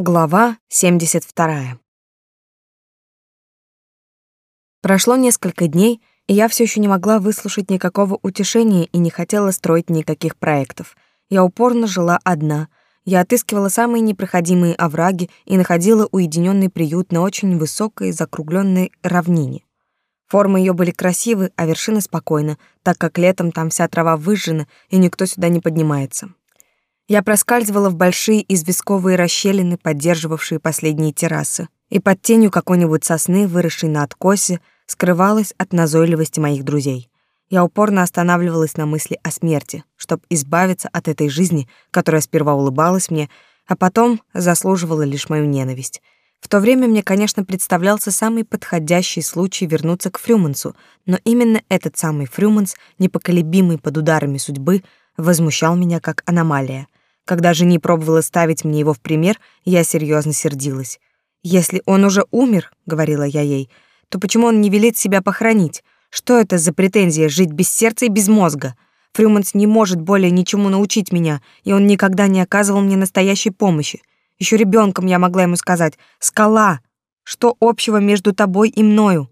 Глава 72. Прошло несколько дней, и я все еще не могла выслушать никакого утешения и не хотела строить никаких проектов. Я упорно жила одна. Я отыскивала самые непроходимые овраги и находила уединенный приют на очень высокой закругленной равнине. Формы ее были красивы, а вершины спокойны, так как летом там вся трава выжжена, и никто сюда не поднимается. Я проскальзывала в большие известковые расщелины, поддерживавшие последние террасы, и под тенью какой-нибудь сосны, выросшей на откосе, скрывалась от назойливости моих друзей. Я упорно останавливалась на мысли о смерти, чтобы избавиться от этой жизни, которая сперва улыбалась мне, а потом заслуживала лишь мою ненависть. В то время мне, конечно, представлялся самый подходящий случай вернуться к Фрюмансу, но именно этот самый Фрюманс, непоколебимый под ударами судьбы, возмущал меня как аномалия — когда жени пробовала ставить мне его в пример, я серьезно сердилась. «Если он уже умер, — говорила я ей, — то почему он не велит себя похоронить? Что это за претензия жить без сердца и без мозга? Фрюманс не может более ничему научить меня, и он никогда не оказывал мне настоящей помощи. Еще ребенком я могла ему сказать «Скала! Что общего между тобой и мною?»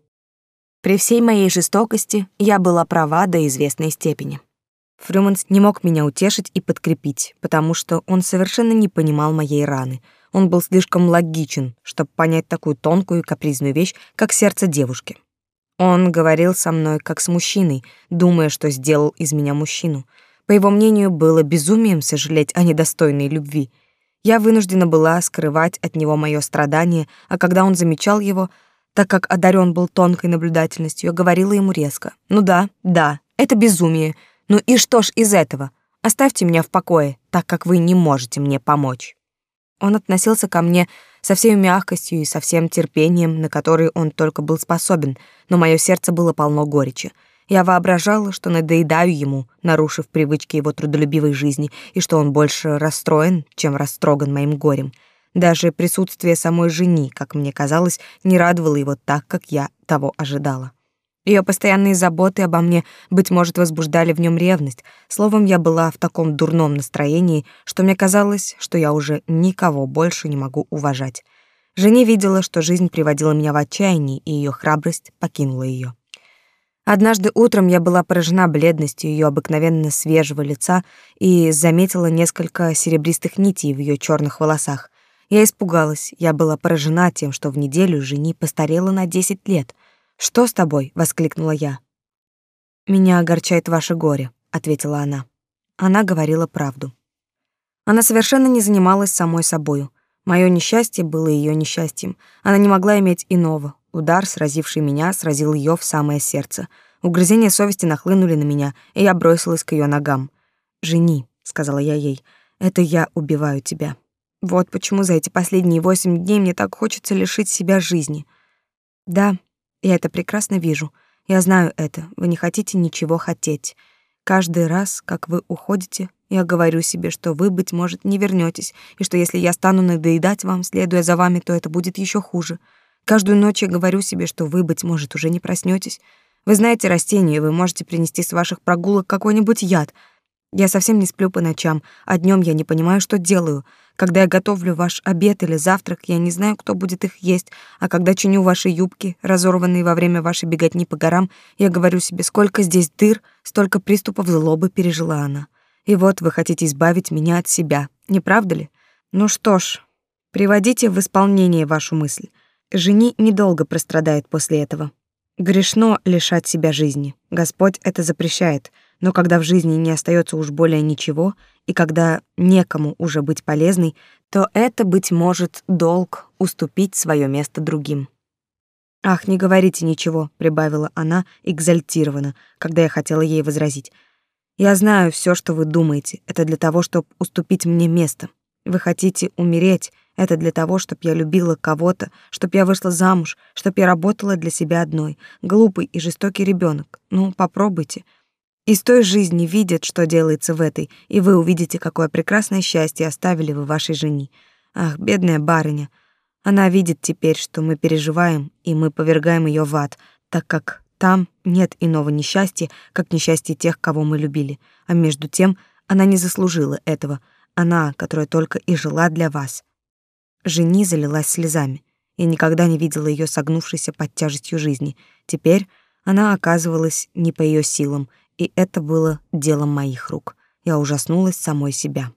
При всей моей жестокости я была права до известной степени. Фрюманс не мог меня утешить и подкрепить, потому что он совершенно не понимал моей раны. Он был слишком логичен, чтобы понять такую тонкую и капризную вещь, как сердце девушки. Он говорил со мной как с мужчиной, думая, что сделал из меня мужчину. По его мнению, было безумием сожалеть о недостойной любви. Я вынуждена была скрывать от него мое страдание, а когда он замечал его, так как одарен был тонкой наблюдательностью, я говорила ему резко: "Ну да, да, это безумие, ну и что ж из этого? Оставьте меня в покое, так как вы не можете мне помочь. Он относился ко мне со всей мягкостью и со всем терпением, на который он только был способен, но мое сердце было полно горечи. Я воображала, что надоедаю ему, нарушив привычки его трудолюбивой жизни, и что он больше расстроен, чем растроган моим горем. Даже присутствие самой жени, как мне казалось, не радовало его так, как я того ожидала. Ее постоянные заботы обо мне, быть может, возбуждали в нем ревность. Словом, я была в таком дурном настроении, что мне казалось, что я уже никого больше не могу уважать. Жене видела, что жизнь приводила меня в отчаяние, и ее храбрость покинула ее. Однажды утром я была поражена бледностью ее обыкновенно свежего лица и заметила несколько серебристых нитей в ее черных волосах. Я испугалась, я была поражена тем, что в неделю жени постарела на десять лет — «Что с тобой?» — воскликнула я. «Меня огорчает ваше горе», — ответила она. Она говорила правду. Она совершенно не занималась самой собою. Мое несчастье было ее несчастьем. Она не могла иметь иного. Удар, сразивший меня, сразил ее в самое сердце. Угрызения совести нахлынули на меня, и я бросилась к ее ногам. «Жени», — сказала я ей, — «это я убиваю тебя. Вот почему за эти последние восемь дней мне так хочется лишить себя жизни». «Да, я это прекрасно вижу. Я знаю это. Вы не хотите ничего хотеть. Каждый раз, как вы уходите, я говорю себе, что вы, быть может, не вернетесь, и что если я стану надоедать вам, следуя за вами, то это будет еще хуже. Каждую ночь я говорю себе, что вы, быть может, уже не проснетесь. Вы знаете растения, вы можете принести с ваших прогулок какой-нибудь яд. Я совсем не сплю по ночам, а днем я не понимаю, что делаю. Когда я готовлю ваш обед или завтрак, я не знаю, кто будет их есть, а когда чиню ваши юбки, разорванные во время вашей беготни по горам, я говорю себе, сколько здесь дыр, столько приступов злобы пережила она. И вот вы хотите избавить меня от себя, не правда ли? Ну что ж, приводите в исполнение вашу мысль. Жени недолго прострадает после этого. Грешно лишать себя жизни. Господь это запрещает — но когда в жизни не остается уж более ничего, и когда некому уже быть полезной, то это, быть может, долг уступить свое место другим. «Ах, не говорите ничего», — прибавила она экзальтированно, когда я хотела ей возразить. «Я знаю все, что вы думаете. Это для того, чтобы уступить мне место. Вы хотите умереть. Это для того, чтобы я любила кого-то, чтобы я вышла замуж, чтобы я работала для себя одной. Глупый и жестокий ребенок. Ну, попробуйте. Из той жизни видят, что делается в этой, и вы увидите, какое прекрасное счастье оставили вы вашей жене. Ах, бедная барыня. Она видит теперь, что мы переживаем, и мы повергаем ее в ад, так как там нет иного несчастья, как несчастье тех, кого мы любили. А между тем, она не заслужила этого. Она, которая только и жила для вас. жени залилась слезами. Я никогда не видела ее согнувшейся под тяжестью жизни. Теперь она оказывалась не по ее силам, и это было делом моих рук. Я ужаснулась самой себя.